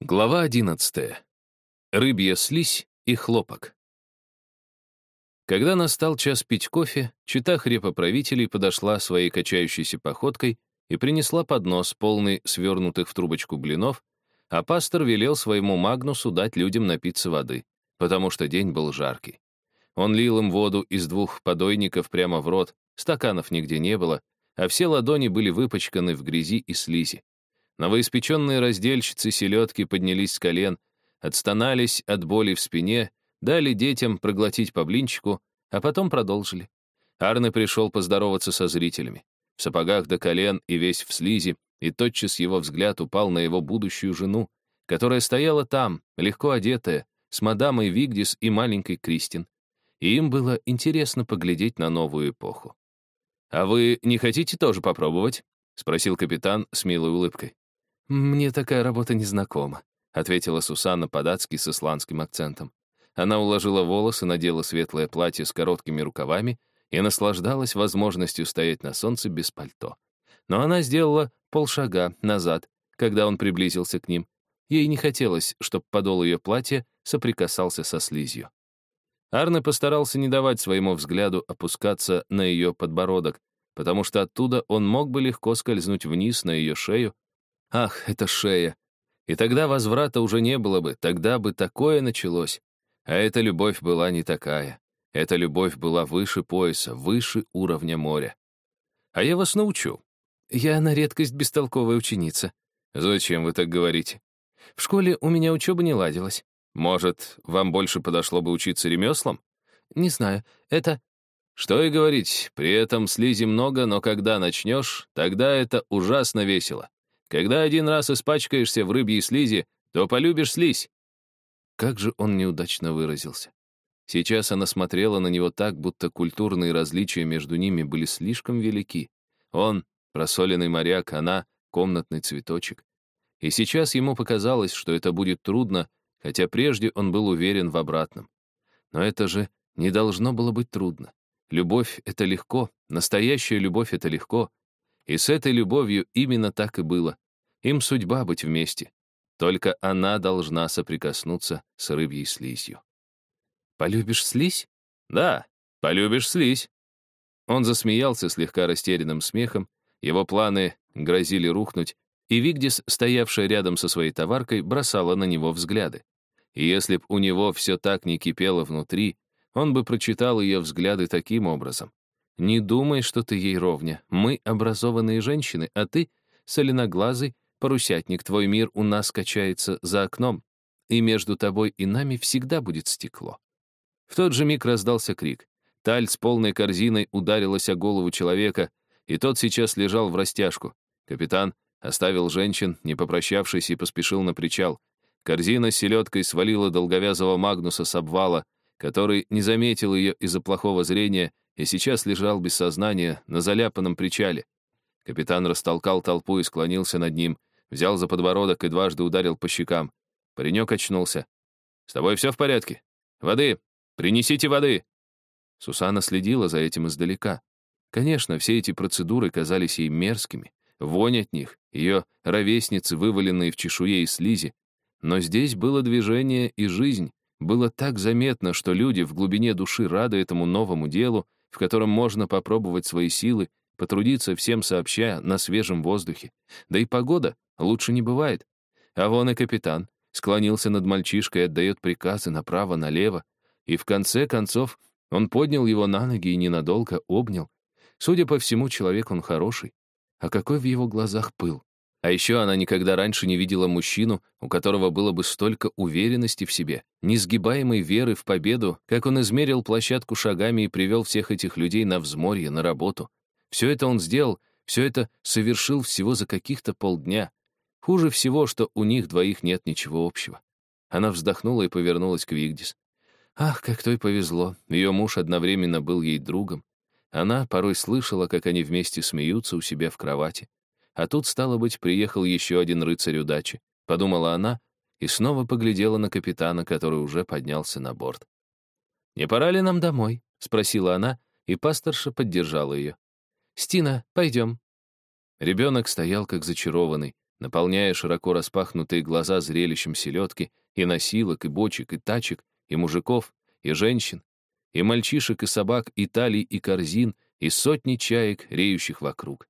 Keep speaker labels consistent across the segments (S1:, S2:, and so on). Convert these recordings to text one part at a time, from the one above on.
S1: Глава одиннадцатая. Рыбья слизь и хлопок. Когда настал час пить кофе, чита хрепоправителей подошла своей качающейся походкой и принесла поднос, полный свернутых в трубочку блинов, а пастор велел своему Магнусу дать людям напиться воды, потому что день был жаркий. Он лил им воду из двух подойников прямо в рот, стаканов нигде не было, а все ладони были выпачканы в грязи и слизи. Новоиспеченные раздельщицы селедки поднялись с колен, отстонались от боли в спине, дали детям проглотить по блинчику, а потом продолжили. Арне пришел поздороваться со зрителями. В сапогах до колен и весь в слизи, и тотчас его взгляд упал на его будущую жену, которая стояла там, легко одетая, с мадамой Вигдис и маленькой Кристин. И им было интересно поглядеть на новую эпоху. «А вы не хотите тоже попробовать?» — спросил капитан с милой улыбкой. «Мне такая работа незнакома», — ответила Сусанна по-датски с исландским акцентом. Она уложила волосы, надела светлое платье с короткими рукавами и наслаждалась возможностью стоять на солнце без пальто. Но она сделала полшага назад, когда он приблизился к ним. Ей не хотелось, чтобы подол ее платья соприкасался со слизью. Арне постарался не давать своему взгляду опускаться на ее подбородок, потому что оттуда он мог бы легко скользнуть вниз на ее шею Ах, это шея. И тогда возврата уже не было бы, тогда бы такое началось. А эта любовь была не такая. Эта любовь была выше пояса, выше уровня моря. А я вас научу. Я на редкость бестолковая ученица. Зачем вы так говорите? В школе у меня учеба не ладилась. Может, вам больше подошло бы учиться ремеслам? Не знаю, это... Что и говорить, при этом слизи много, но когда начнешь, тогда это ужасно весело. Когда один раз испачкаешься в рыбьей слизи, то полюбишь слизь». Как же он неудачно выразился. Сейчас она смотрела на него так, будто культурные различия между ними были слишком велики. Он — просоленный моряк, она — комнатный цветочек. И сейчас ему показалось, что это будет трудно, хотя прежде он был уверен в обратном. Но это же не должно было быть трудно. Любовь — это легко, настоящая любовь — это легко, и с этой любовью именно так и было. Им судьба быть вместе. Только она должна соприкоснуться с рыбьей слизью. «Полюбишь слизь?» «Да, полюбишь слизь». Он засмеялся слегка растерянным смехом, его планы грозили рухнуть, и Вигдис, стоявшая рядом со своей товаркой, бросала на него взгляды. И если б у него все так не кипело внутри, он бы прочитал ее взгляды таким образом. Не думай, что ты ей ровня. Мы образованные женщины, а ты — соленоглазый парусятник. Твой мир у нас качается за окном, и между тобой и нами всегда будет стекло». В тот же миг раздался крик. Таль с полной корзиной ударилась о голову человека, и тот сейчас лежал в растяжку. Капитан оставил женщин, не попрощавшись, и поспешил на причал. Корзина с селедкой свалила долговязого Магнуса с обвала, который не заметил ее из-за плохого зрения и сейчас лежал без сознания на заляпанном причале. Капитан растолкал толпу и склонился над ним, взял за подбородок и дважды ударил по щекам. Паренек очнулся. «С тобой все в порядке? Воды! Принесите воды!» Сусана следила за этим издалека. Конечно, все эти процедуры казались ей мерзкими. Вонь от них, ее ровесницы, вываленные в чешуе и слизи. Но здесь было движение и жизнь. Было так заметно, что люди в глубине души рады этому новому делу, в котором можно попробовать свои силы, потрудиться всем сообща на свежем воздухе. Да и погода лучше не бывает. А вон и капитан склонился над мальчишкой отдает приказы направо-налево. И в конце концов он поднял его на ноги и ненадолго обнял. Судя по всему, человек он хороший. А какой в его глазах пыл. А еще она никогда раньше не видела мужчину, у которого было бы столько уверенности в себе, несгибаемой веры в победу, как он измерил площадку шагами и привел всех этих людей на взморье, на работу. Все это он сделал, все это совершил всего за каких-то полдня. Хуже всего, что у них двоих нет ничего общего. Она вздохнула и повернулась к Вигдис. Ах, как той повезло. Ее муж одновременно был ей другом. Она порой слышала, как они вместе смеются у себя в кровати. А тут, стало быть, приехал еще один рыцарь удачи, подумала она и снова поглядела на капитана, который уже поднялся на борт. «Не пора ли нам домой?» — спросила она, и пасторша поддержала ее. «Стина, пойдем». Ребенок стоял как зачарованный, наполняя широко распахнутые глаза зрелищем селедки и носилок, и бочек, и тачек, и мужиков, и женщин, и мальчишек, и собак, и талий, и корзин, и сотни чаек, реющих вокруг.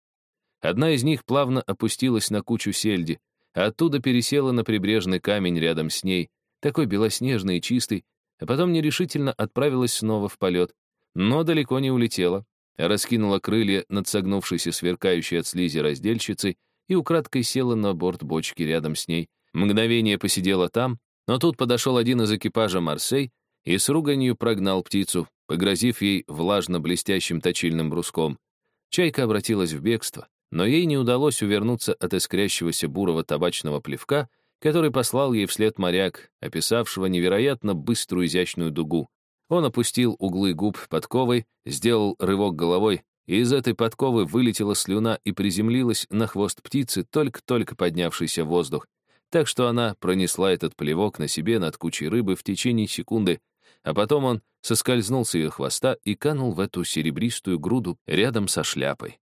S1: Одна из них плавно опустилась на кучу сельди, а оттуда пересела на прибрежный камень рядом с ней, такой белоснежный и чистый, а потом нерешительно отправилась снова в полет, но далеко не улетела, раскинула крылья над согнувшейся сверкающей от слизи раздельщицей и украдкой села на борт бочки рядом с ней. Мгновение посидела там, но тут подошел один из экипажа «Марсей» и с руганью прогнал птицу, погрозив ей влажно-блестящим точильным бруском. Чайка обратилась в бегство, но ей не удалось увернуться от искрящегося бурого табачного плевка, который послал ей вслед моряк, описавшего невероятно быструю изящную дугу. Он опустил углы губ подковой, сделал рывок головой, и из этой подковы вылетела слюна и приземлилась на хвост птицы, только-только поднявшийся в воздух, так что она пронесла этот плевок на себе над кучей рыбы в течение секунды, а потом он соскользнул с ее хвоста и канул в эту серебристую груду рядом со шляпой.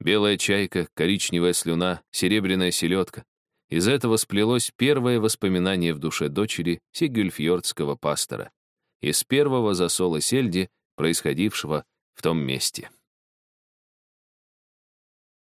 S1: Белая чайка, коричневая слюна, серебряная селедка. Из этого сплелось первое воспоминание в душе дочери сигюльфьордского пастора. Из первого засола сельди, происходившего в том месте.